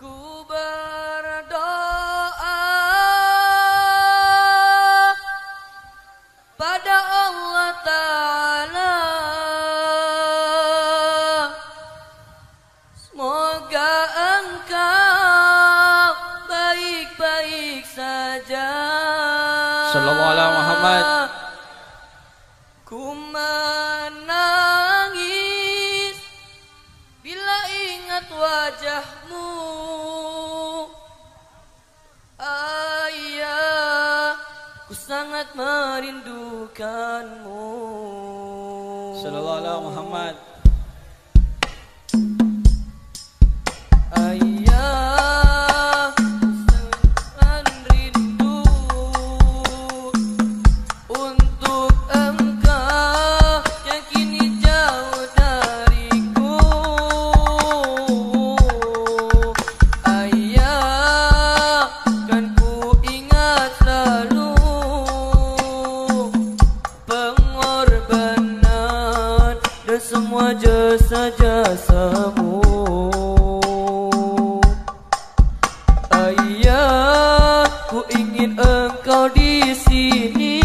Ku berdoa pada Allah Ta'ala. Semoga engkau baik-baik saja. Sallallahu alaihi Muhammad Ku sangat merindukanmu. Sallallahu alaihi Muhammad. semua jasa-jasamu. Ayah, ku ingin engkau di sini.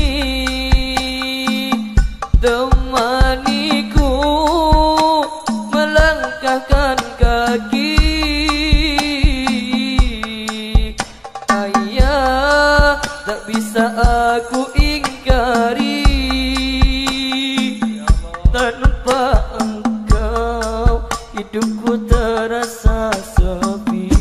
Temaniku melangkahkan kaki. Ayah, tak bisa aku love me.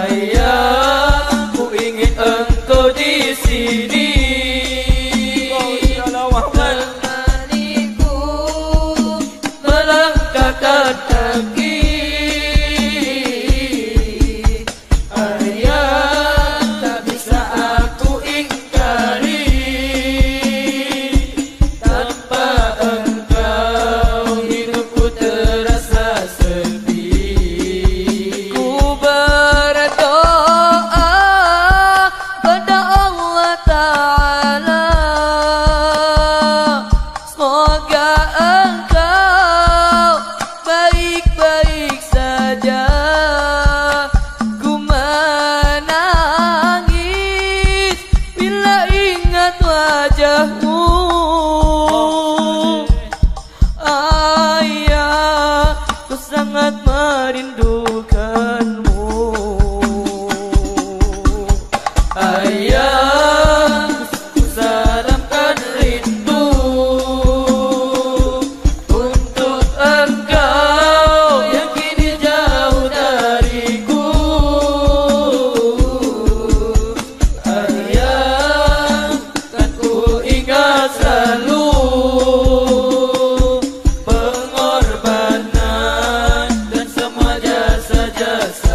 saya ku ingin engkau di sini. just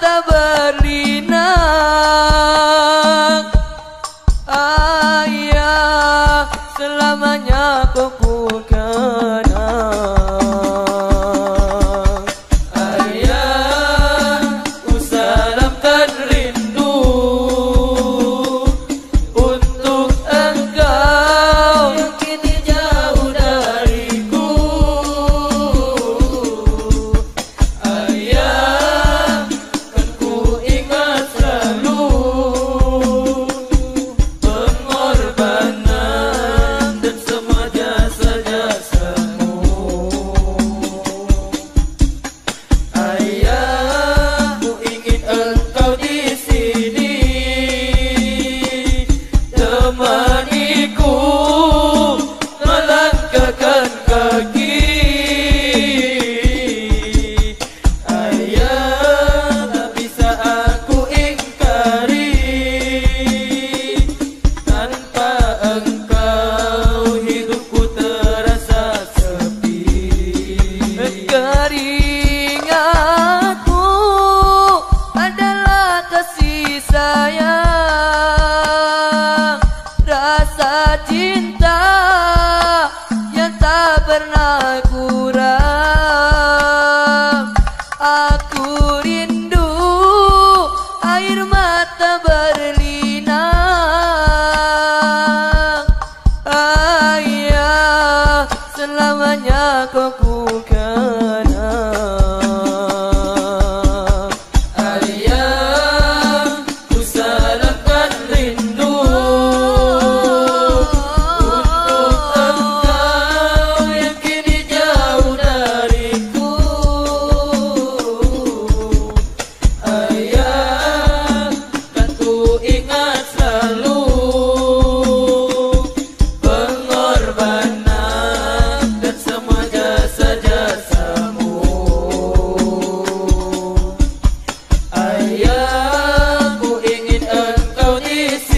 tak berlinang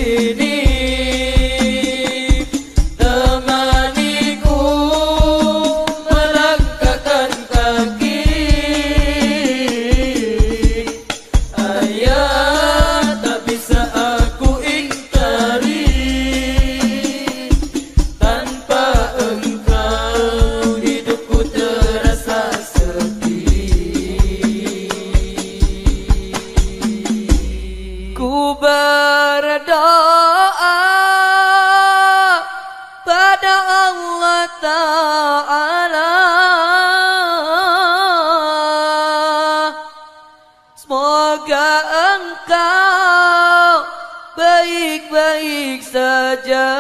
Ele Semoga engkau baik-baik saja.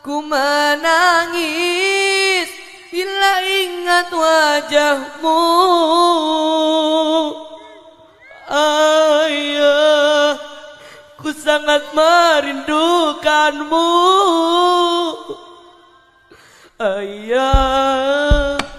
Ku menangis bila ingat wajahmu. Ah sangat merindukanmu. Ayah.